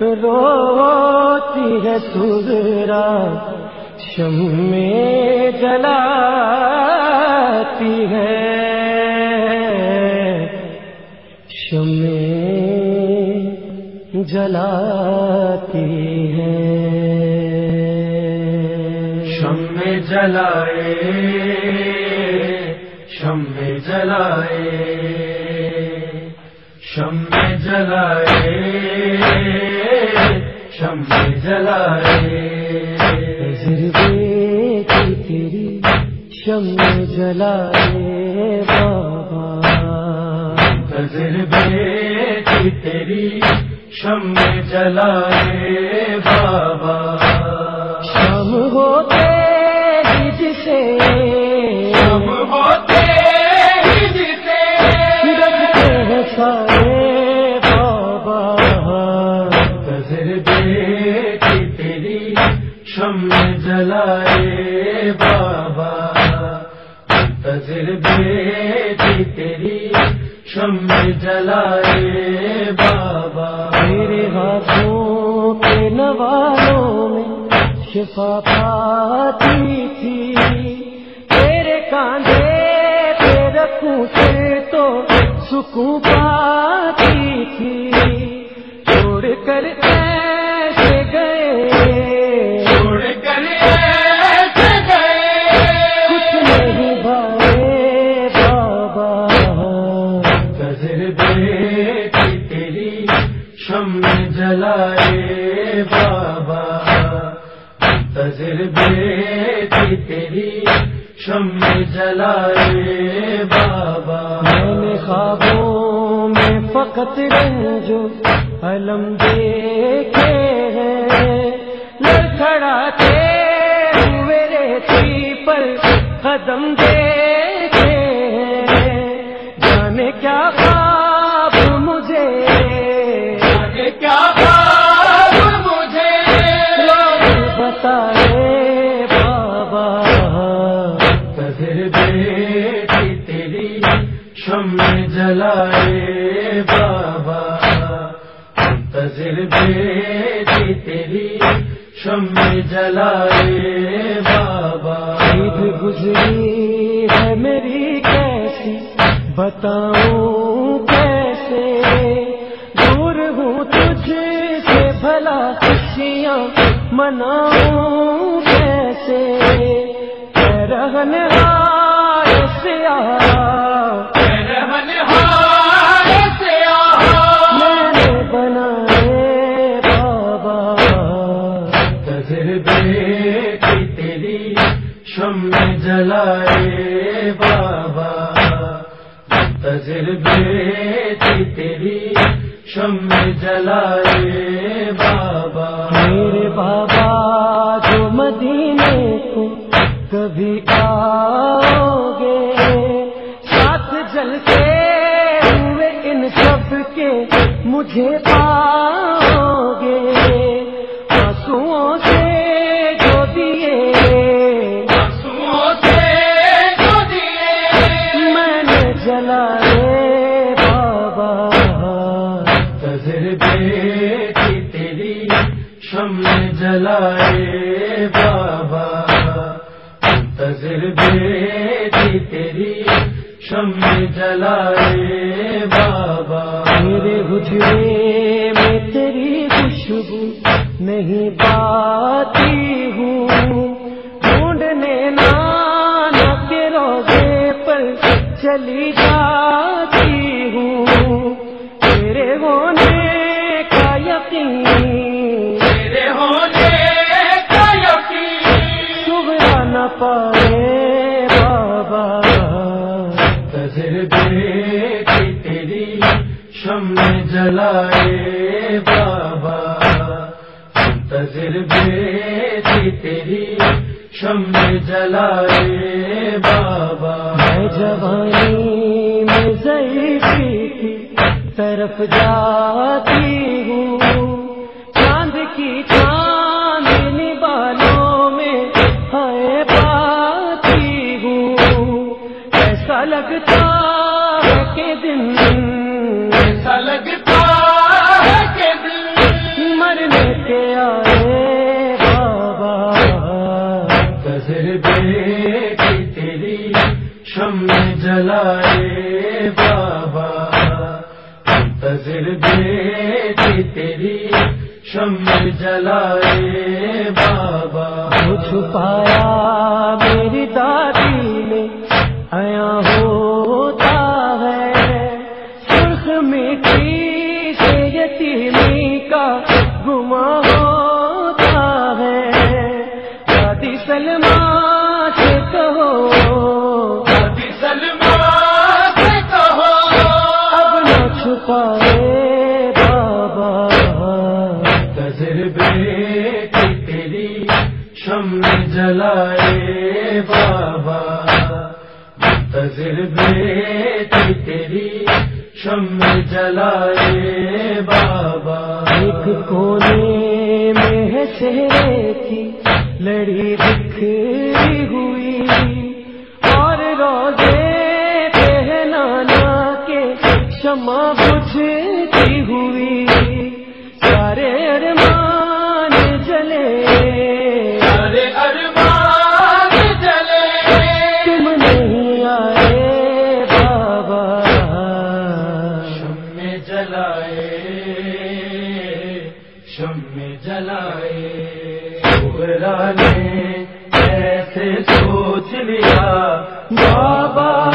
روتی ہے سورا شم میں جلاتی ہے۔ شم جلاتی ہے۔ شم میں جلائے، شم میں جلائے۔ شم جلائے شم جلائے۔ تجربے کی تیری شم جلائے بابا۔ تجربے کی تیری شم جلائے بابا۔ شم ہوتے جسے جلائے بابا تجربے تیری شم جلائے بابا۔ میرے ہاتھوں کے نوالوں میں شفا پاتی تھی، تیرے کاندھے پہ رکھوں سے تو سکون شم جلائے بابا تجربے کی تیری شم جلائے بابا۔ میں نے خوابوں میں فقط رنجو، علم دیکھے ہیں۔ لڑکھڑاتے ہوئے ریتی پر قدم دیکھے ہیں۔ جانے کیا خواب مجھے شم جلائے بابا تجربے کی تیری شم جلائے بابا۔ عید گزری ہے میری کیسی، بتاؤں کیسے؟ دور ہوں تجھ سے بھلا خوشیاں، مناؤں کیسے؟ رہن ہار سیاہ تیری شم میں جلائے بابا۔ تجربے کی تیری شم میں جلائے بابا۔ میرے بابا، جو مدینے کو کبھی آؤ گے ساتھ جلتے ہوئے ان سب کے مجھے تجربے تیری شم جلائے بابا۔ تجربے کی تیری شم جلائے بابا۔ میرے حجرے میں تیری خوشبو نہیں پاتی ہوں۔ ڈھونڈنے نانا کے روزے پر چلی جاتی تجربے کی تیری شم جلائے بابا۔ منتظر کی تیری شم جلائے بابا۔ میں جوانی میں ضعیفی کی طرف جاتی لگتا کے دن ایسا لگتا دن مرنے کے آئے بابا تجربے بیٹی تیری شم جلائے بابا تجربے بیٹی تیری شم جلائے گما ہوتا ہے۔ سے کہو۔ سے کہو۔ اب نہ چھپائے بابا۔ تجربے کی تیری شم جلائے بابا۔ تجربے کی تیری شم جلائے بابا۔ ایک کونے میں ہے چہرے کی لڑی بکھری ہوئی۔ اور روزے پہ نانا کے شمع بجھتی ہوئی۔ سارے بابا